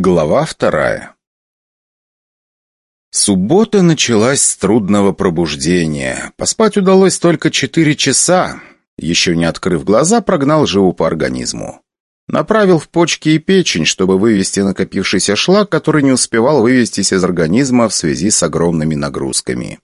Глава вторая Суббота началась с трудного пробуждения. Поспать удалось только четыре часа. Еще не открыв глаза, прогнал живу по организму. Направил в почки и печень, чтобы вывести накопившийся шлак, который не успевал вывестись из организма в связи с огромными нагрузками.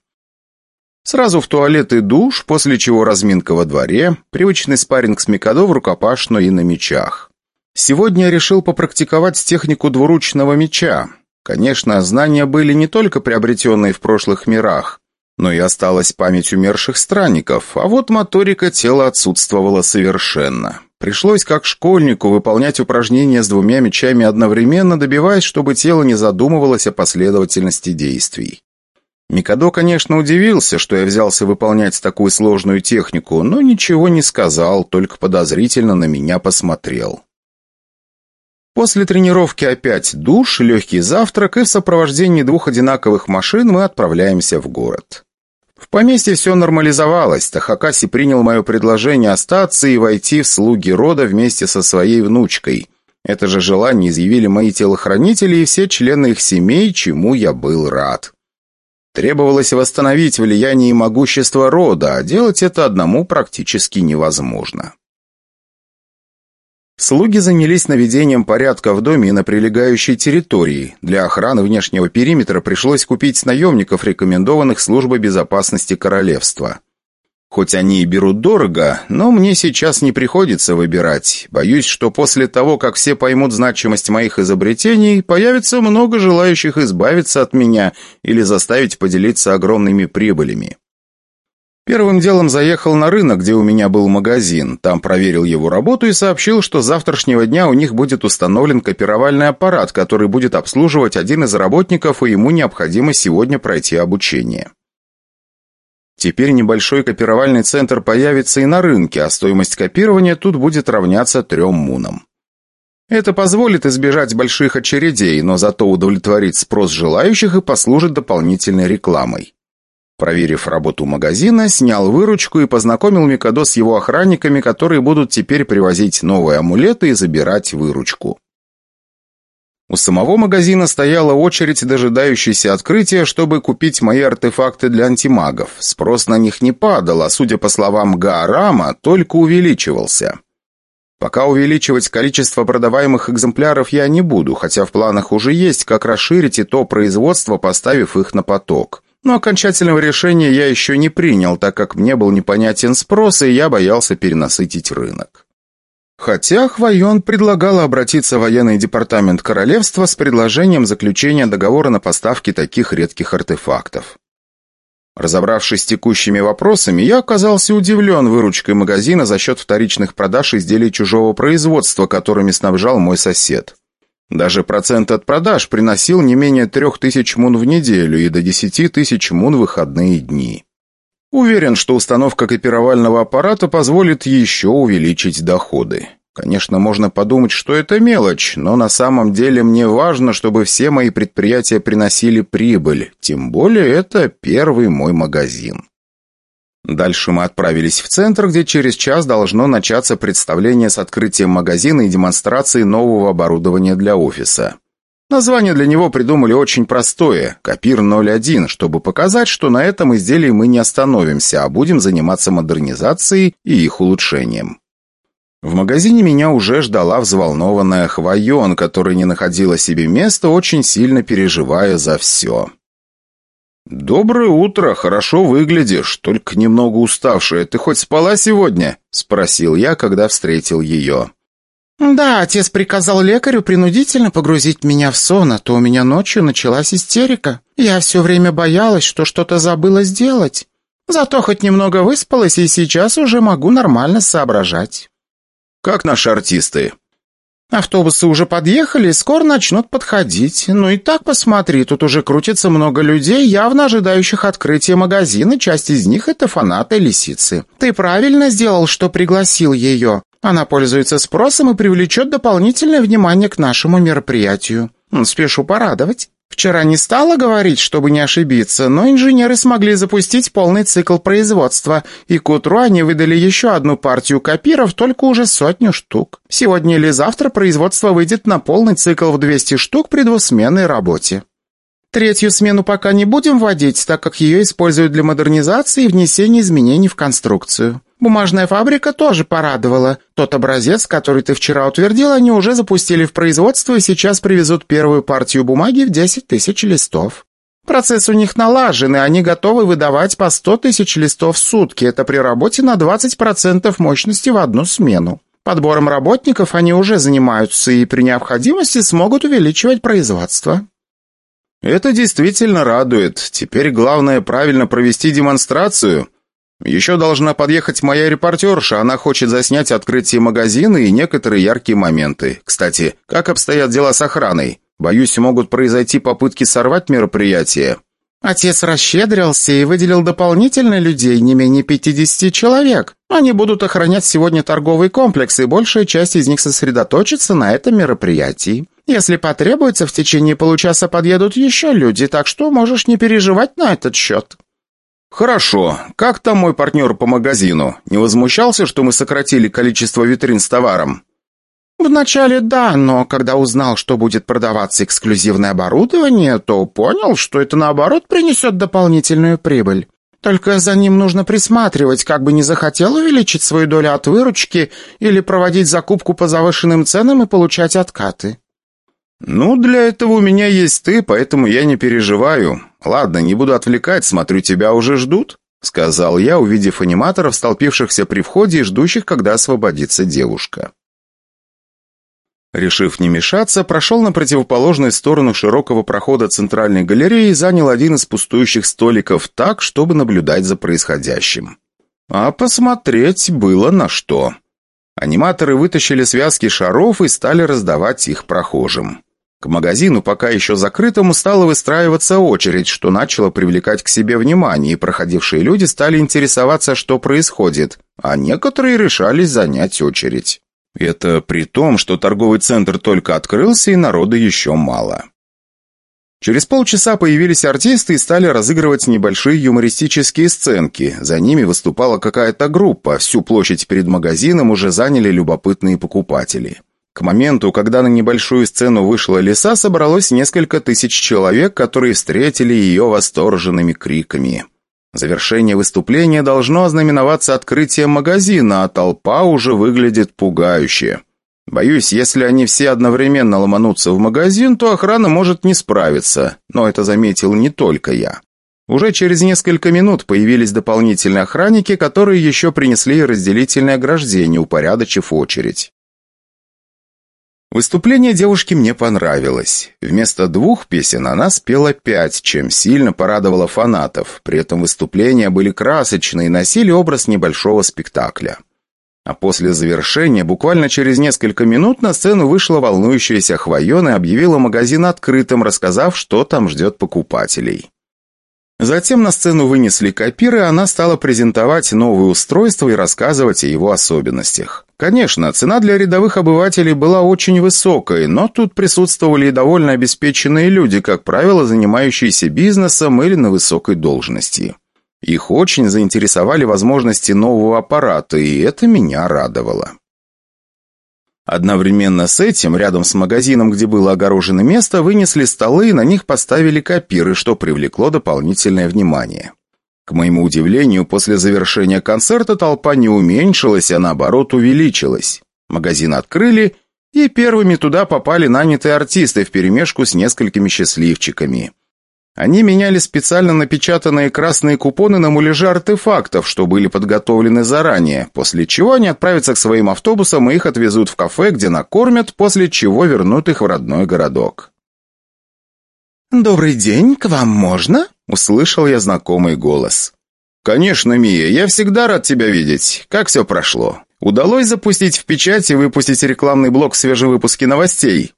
Сразу в туалет и душ, после чего разминка во дворе, привычный спарринг с Микадо в рукопашную и на мечах. Сегодня я решил попрактиковать технику двуручного меча. Конечно, знания были не только приобретенные в прошлых мирах, но и осталась память умерших странников, а вот моторика тела отсутствовала совершенно. Пришлось как школьнику выполнять упражнения с двумя мечами одновременно, добиваясь, чтобы тело не задумывалось о последовательности действий. Микадо, конечно, удивился, что я взялся выполнять такую сложную технику, но ничего не сказал, только подозрительно на меня посмотрел. После тренировки опять душ, легкий завтрак, и в сопровождении двух одинаковых машин мы отправляемся в город. В поместье все нормализовалось. Тахакаси принял мое предложение остаться и войти в слуги рода вместе со своей внучкой. Это же желание изъявили мои телохранители и все члены их семей, чему я был рад. Требовалось восстановить влияние и могущество рода, а делать это одному практически невозможно. Слуги занялись наведением порядка в доме и на прилегающей территории. Для охраны внешнего периметра пришлось купить наемников, рекомендованных службой безопасности королевства. Хоть они и берут дорого, но мне сейчас не приходится выбирать. Боюсь, что после того, как все поймут значимость моих изобретений, появится много желающих избавиться от меня или заставить поделиться огромными прибылями. Первым делом заехал на рынок, где у меня был магазин. Там проверил его работу и сообщил, что с завтрашнего дня у них будет установлен копировальный аппарат, который будет обслуживать один из работников, и ему необходимо сегодня пройти обучение. Теперь небольшой копировальный центр появится и на рынке, а стоимость копирования тут будет равняться трем мунам. Это позволит избежать больших очередей, но зато удовлетворит спрос желающих и послужит дополнительной рекламой. Проверив работу магазина, снял выручку и познакомил Микадо с его охранниками, которые будут теперь привозить новые амулеты и забирать выручку. У самого магазина стояла очередь, дожидающаяся открытия, чтобы купить мои артефакты для антимагов. Спрос на них не падал, а, судя по словам Гаарама, только увеличивался. Пока увеличивать количество продаваемых экземпляров я не буду, хотя в планах уже есть, как расширить и то производство, поставив их на поток. Но окончательного решения я еще не принял, так как мне был непонятен спрос, и я боялся перенасытить рынок. Хотя Хвайон предлагал обратиться в военный департамент королевства с предложением заключения договора на поставки таких редких артефактов. Разобравшись с текущими вопросами, я оказался удивлен выручкой магазина за счет вторичных продаж изделий чужого производства, которыми снабжал мой сосед. Даже процент от продаж приносил не менее трех тысяч мун в неделю и до десяти тысяч мун в выходные дни. Уверен, что установка копировального аппарата позволит еще увеличить доходы. Конечно, можно подумать, что это мелочь, но на самом деле мне важно, чтобы все мои предприятия приносили прибыль, тем более это первый мой магазин. Дальше мы отправились в центр, где через час должно начаться представление с открытием магазина и демонстрацией нового оборудования для офиса. Название для него придумали очень простое – «Копир 01», чтобы показать, что на этом изделии мы не остановимся, а будем заниматься модернизацией и их улучшением. В магазине меня уже ждала взволнованная Хвайон, которая не находила себе места, очень сильно переживая за все. «Доброе утро, хорошо выглядишь, только немного уставшая. Ты хоть спала сегодня?» — спросил я, когда встретил ее. «Да, отец приказал лекарю принудительно погрузить меня в сон, а то у меня ночью началась истерика. Я все время боялась, что что-то забыла сделать. Зато хоть немного выспалась, и сейчас уже могу нормально соображать». «Как наши артисты?» Автобусы уже подъехали, скоро начнут подходить. Ну и так посмотри, тут уже крутится много людей, явно ожидающих открытия магазина. Часть из них — это фанаты лисицы. Ты правильно сделал, что пригласил ее. Она пользуется спросом и привлечет дополнительное внимание к нашему мероприятию. Спешу порадовать». Вчера не стала говорить, чтобы не ошибиться, но инженеры смогли запустить полный цикл производства, и к утру они выдали еще одну партию копиров, только уже сотню штук. Сегодня или завтра производство выйдет на полный цикл в 200 штук при двусменной работе. Третью смену пока не будем вводить, так как ее используют для модернизации и внесения изменений в конструкцию. Бумажная фабрика тоже порадовала. Тот образец, который ты вчера утвердил, они уже запустили в производство и сейчас привезут первую партию бумаги в 10 тысяч листов. Процесс у них налажен, и они готовы выдавать по 100 тысяч листов в сутки. Это при работе на 20% мощности в одну смену. Подбором работников они уже занимаются и при необходимости смогут увеличивать производство. Это действительно радует. Теперь главное правильно провести демонстрацию. Еще должна подъехать моя репортерша, она хочет заснять открытие магазина и некоторые яркие моменты. Кстати, как обстоят дела с охраной? Боюсь, могут произойти попытки сорвать мероприятие. Отец расщедрился и выделил дополнительно людей, не менее 50 человек. Они будут охранять сегодня торговый комплекс, и большая часть из них сосредоточится на этом мероприятии. Если потребуется, в течение получаса подъедут еще люди, так что можешь не переживать на этот счет». «Хорошо. Как там мой партнер по магазину? Не возмущался, что мы сократили количество витрин с товаром?» «Вначале да, но когда узнал, что будет продаваться эксклюзивное оборудование, то понял, что это, наоборот, принесет дополнительную прибыль. Только за ним нужно присматривать, как бы не захотел увеличить свою долю от выручки или проводить закупку по завышенным ценам и получать откаты». «Ну, для этого у меня есть ты, поэтому я не переживаю. Ладно, не буду отвлекать, смотрю, тебя уже ждут», — сказал я, увидев аниматоров, столпившихся при входе и ждущих, когда освободится девушка. Решив не мешаться, прошел на противоположную сторону широкого прохода центральной галереи и занял один из пустующих столиков так, чтобы наблюдать за происходящим. А посмотреть было на что. Аниматоры вытащили связки шаров и стали раздавать их прохожим. К магазину, пока еще закрытому, стала выстраиваться очередь, что начало привлекать к себе внимание, и проходившие люди стали интересоваться, что происходит, а некоторые решались занять очередь. Это при том, что торговый центр только открылся и народа еще мало. Через полчаса появились артисты и стали разыгрывать небольшие юмористические сценки. За ними выступала какая-то группа, всю площадь перед магазином уже заняли любопытные покупатели. К моменту, когда на небольшую сцену вышла лиса, собралось несколько тысяч человек, которые встретили ее восторженными криками. Завершение выступления должно ознаменоваться открытием магазина, а толпа уже выглядит пугающе. Боюсь, если они все одновременно ломанутся в магазин, то охрана может не справиться, но это заметил не только я. Уже через несколько минут появились дополнительные охранники, которые еще принесли разделительное ограждение, упорядочив очередь. Выступление девушки мне понравилось. Вместо двух песен она спела пять, чем сильно порадовала фанатов. При этом выступления были красочные и носили образ небольшого спектакля. А после завершения, буквально через несколько минут, на сцену вышла волнующаяся Хвоен и объявила магазин открытым, рассказав, что там ждет покупателей. Затем на сцену вынесли копиры, она стала презентовать новое устройство и рассказывать о его особенностях. Конечно, цена для рядовых обывателей была очень высокой, но тут присутствовали и довольно обеспеченные люди, как правило, занимающиеся бизнесом или на высокой должности. Их очень заинтересовали возможности нового аппарата, и это меня радовало. Одновременно с этим, рядом с магазином, где было огорожено место, вынесли столы и на них поставили копиры, что привлекло дополнительное внимание. К моему удивлению, после завершения концерта толпа не уменьшилась, а наоборот увеличилась. Магазин открыли, и первыми туда попали нанятые артисты вперемешку с несколькими счастливчиками. Они меняли специально напечатанные красные купоны на муляжи артефактов, что были подготовлены заранее, после чего они отправятся к своим автобусам и их отвезут в кафе, где накормят, после чего вернут их в родной городок. «Добрый день, к вам можно?» — услышал я знакомый голос. «Конечно, Мия, я всегда рад тебя видеть. Как все прошло? Удалось запустить в печать и выпустить рекламный блок свежевыпуски новостей?»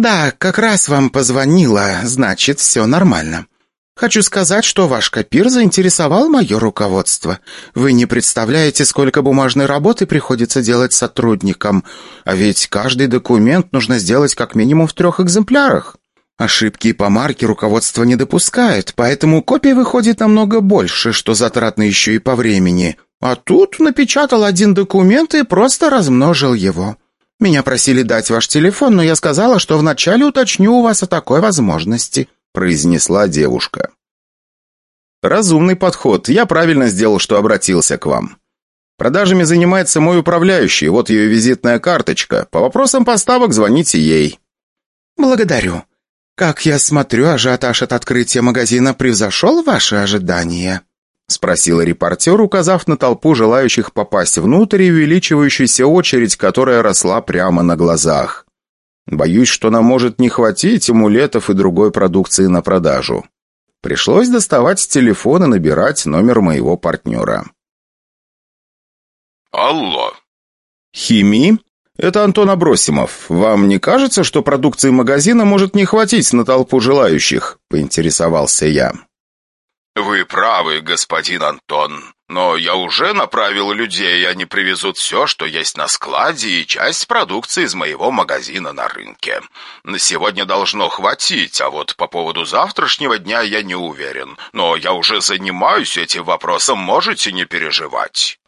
«Да, как раз вам позвонила, значит, все нормально. Хочу сказать, что ваш копир заинтересовал мое руководство. Вы не представляете, сколько бумажной работы приходится делать сотрудникам, а ведь каждый документ нужно сделать как минимум в трех экземплярах. Ошибки по марке руководство не допускает, поэтому копий выходит намного больше, что затратно еще и по времени. А тут напечатал один документ и просто размножил его. Меня просили дать ваш телефон, но я сказала, что вначале уточню у вас о такой возможности», — произнесла девушка. «Разумный подход. Я правильно сделал, что обратился к вам. Продажами занимается мой управляющий, вот ее визитная карточка. По вопросам поставок звоните ей». «Благодарю. Как я смотрю, ажиотаж от открытия магазина превзошел ваши ожидания?» — спросил репортер, указав на толпу желающих попасть внутрь и увеличивающуюся очередь, которая росла прямо на глазах. «Боюсь, что нам может не хватить амулетов и другой продукции на продажу». Пришлось доставать с телефона набирать номер моего партнера. «Алло». «Хими? Это Антон Абросимов. Вам не кажется, что продукции магазина может не хватить на толпу желающих?» – поинтересовался я. «Вы правы, господин Антон. Но я уже направил людей, и они привезут все, что есть на складе, и часть продукции из моего магазина на рынке. На сегодня должно хватить, а вот по поводу завтрашнего дня я не уверен. Но я уже занимаюсь этим вопросом, можете не переживать».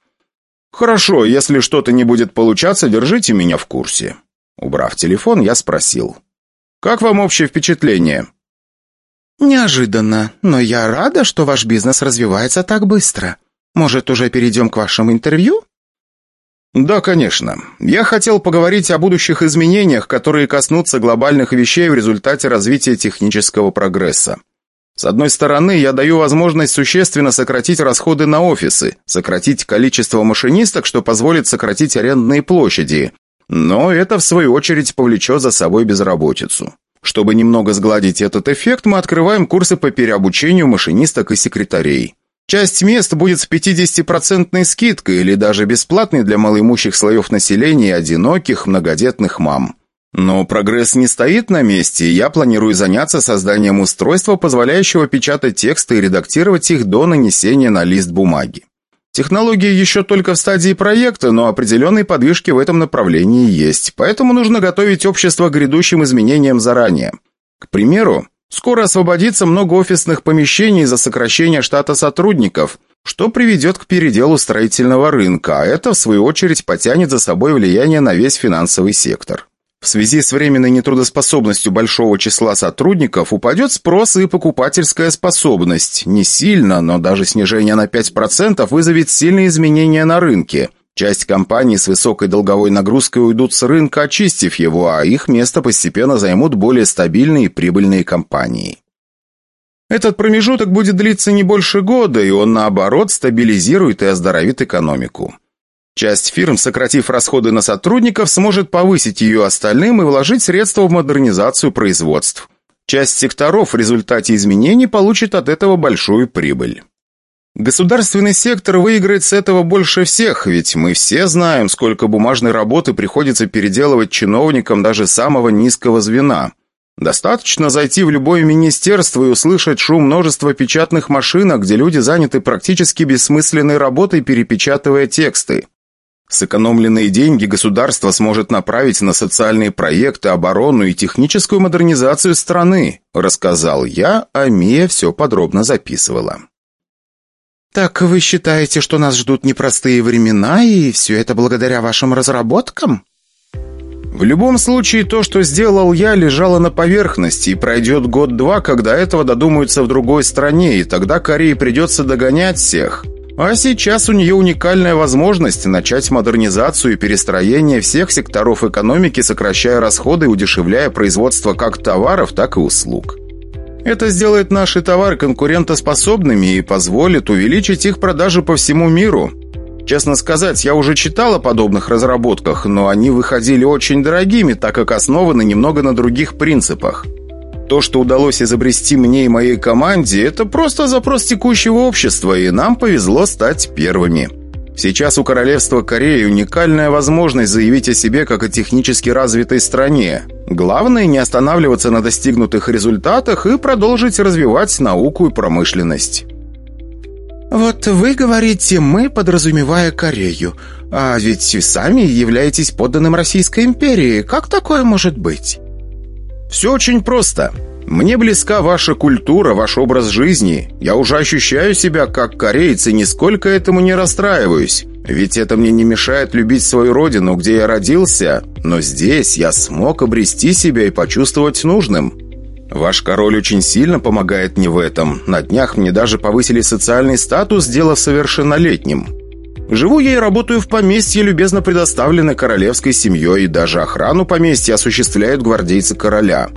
«Хорошо, если что-то не будет получаться, держите меня в курсе». Убрав телефон, я спросил. «Как вам общее впечатление?» «Неожиданно, но я рада, что ваш бизнес развивается так быстро. Может, уже перейдем к вашему интервью?» «Да, конечно. Я хотел поговорить о будущих изменениях, которые коснутся глобальных вещей в результате развития технического прогресса. С одной стороны, я даю возможность существенно сократить расходы на офисы, сократить количество машинисток, что позволит сократить арендные площади. Но это, в свою очередь, повлечет за собой безработицу. Чтобы немного сгладить этот эффект, мы открываем курсы по переобучению машинисток и секретарей. Часть мест будет с 50% скидкой или даже бесплатной для малоимущих слоев населения и одиноких многодетных мам. Но прогресс не стоит на месте, я планирую заняться созданием устройства, позволяющего печатать тексты и редактировать их до нанесения на лист бумаги. Технология еще только в стадии проекта, но определенные подвижки в этом направлении есть, поэтому нужно готовить общество к грядущим изменениям заранее. К примеру, скоро освободится много офисных помещений за сокращение штата сотрудников, что приведет к переделу строительного рынка, а это, в свою очередь, потянет за собой влияние на весь финансовый сектор. В связи с временной нетрудоспособностью большого числа сотрудников упадет спрос и покупательская способность. Не сильно, но даже снижение на 5% вызовет сильные изменения на рынке. Часть компаний с высокой долговой нагрузкой уйдут с рынка, очистив его, а их место постепенно займут более стабильные и прибыльные компании. Этот промежуток будет длиться не больше года, и он, наоборот, стабилизирует и оздоровит экономику. Часть фирм, сократив расходы на сотрудников, сможет повысить ее остальным и вложить средства в модернизацию производств. Часть секторов в результате изменений получит от этого большую прибыль. Государственный сектор выиграет с этого больше всех, ведь мы все знаем, сколько бумажной работы приходится переделывать чиновникам даже самого низкого звена. Достаточно зайти в любое министерство и услышать шум множества печатных машинок, где люди заняты практически бессмысленной работой, перепечатывая тексты. Сэкономленные деньги государство сможет направить на социальные проекты, оборону и техническую модернизацию страны, рассказал я, а Мия все подробно записывала. «Так вы считаете, что нас ждут непростые времена, и все это благодаря вашим разработкам?» В любом случае, то, что сделал я, лежало на поверхности, и пройдет год-два, когда этого додумаются в другой стране, и тогда Корее придется догонять всех. А сейчас у нее уникальная возможность начать модернизацию и перестроение всех секторов экономики, сокращая расходы и удешевляя производство как товаров, так и услуг. Это сделает наши товары конкурентоспособными и позволит увеличить их продажи по всему миру. Честно сказать, я уже читал о подобных разработках, но они выходили очень дорогими, так как основаны немного на других принципах. То, что удалось изобрести мне и моей команде, это просто запрос текущего общества, и нам повезло стать первыми. Сейчас у Королевства Кореи уникальная возможность заявить о себе как о технически развитой стране. Главное не останавливаться на достигнутых результатах и продолжить развивать науку и промышленность. «Вот вы говорите «мы», подразумевая Корею. А ведь сами являетесь подданным Российской империи. Как такое может быть?» Все очень просто. Мне близка ваша культура, ваш образ жизни. Я уже ощущаю себя как кореец и нисколько этому не расстраиваюсь. Ведь это мне не мешает любить свою родину, где я родился, но здесь я смог обрести себя и почувствовать нужным. Ваш король очень сильно помогает мне в этом. На днях мне даже повысили социальный статус, сделав совершеннолетним. Живу я и работаю в поместье, любезно предоставленной королевской семьей, и даже охрану поместья осуществляют гвардейцы короля.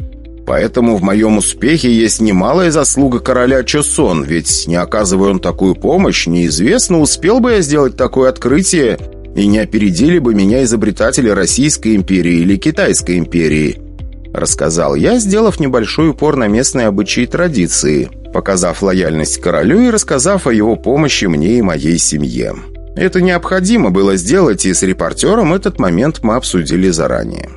Поэтому в моем успехе есть немалая заслуга короля Чосон, ведь не оказывая он такую помощь, неизвестно, успел бы я сделать такое открытие, и не опередили бы меня изобретатели Российской империи или Китайской империи. Рассказал я, сделав небольшой упор на местные обычаи и традиции, показав лояльность королю и рассказав о его помощи мне и моей семье. Это необходимо было сделать, и с репортером этот момент мы обсудили заранее.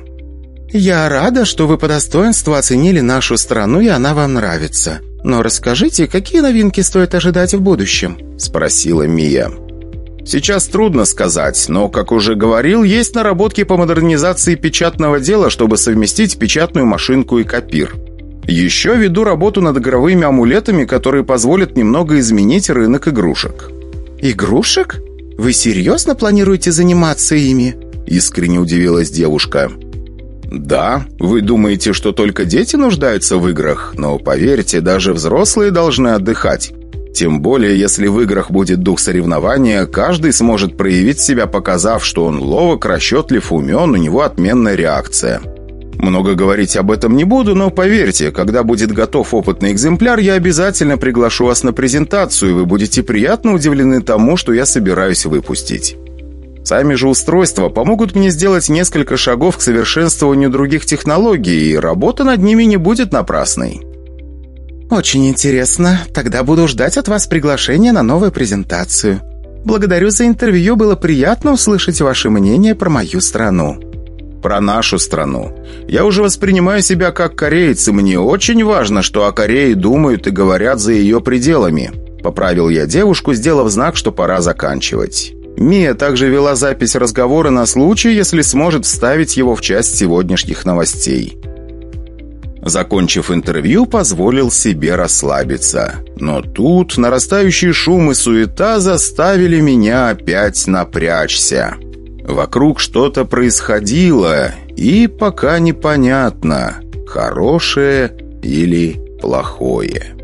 «Я рада, что вы по достоинству оценили нашу страну, и она вам нравится. Но расскажите, какие новинки стоит ожидать в будущем?» – спросила Мия. Сейчас трудно сказать, но, как уже говорил, есть наработки по модернизации печатного дела, чтобы совместить печатную машинку и копир. Еще веду работу над игровыми амулетами, которые позволят немного изменить рынок игрушек. «Игрушек? Вы серьезно планируете заниматься ими?» Искренне удивилась девушка. Да, вы думаете, что только дети нуждаются в играх, но поверьте, даже взрослые должны отдыхать. Тем более, если в играх будет дух соревнования, каждый сможет проявить себя, показав, что он ловок, расчетлив, умен, у него отменная реакция. Много говорить об этом не буду, но поверьте, когда будет готов опытный экземпляр, я обязательно приглашу вас на презентацию, и вы будете приятно удивлены тому, что я собираюсь выпустить. Сами же устройства помогут мне сделать несколько шагов к совершенствованию других технологий, и работа над ними не будет напрасной. «Очень интересно. Тогда буду ждать от вас приглашения на новую презентацию. Благодарю за интервью, было приятно услышать ваше мнение про мою страну». «Про нашу страну. Я уже воспринимаю себя как кореец, и мне очень важно, что о Корее думают и говорят за ее пределами». Поправил я девушку, сделав знак, что пора заканчивать. Мия также вела запись разговора на случай, если сможет вставить его в часть сегодняшних новостей. Закончив интервью, позволил себе расслабиться. Но тут нарастающий шум и суета заставили меня опять напрячься. Вокруг что-то происходило, и пока непонятно, хорошее или плохое.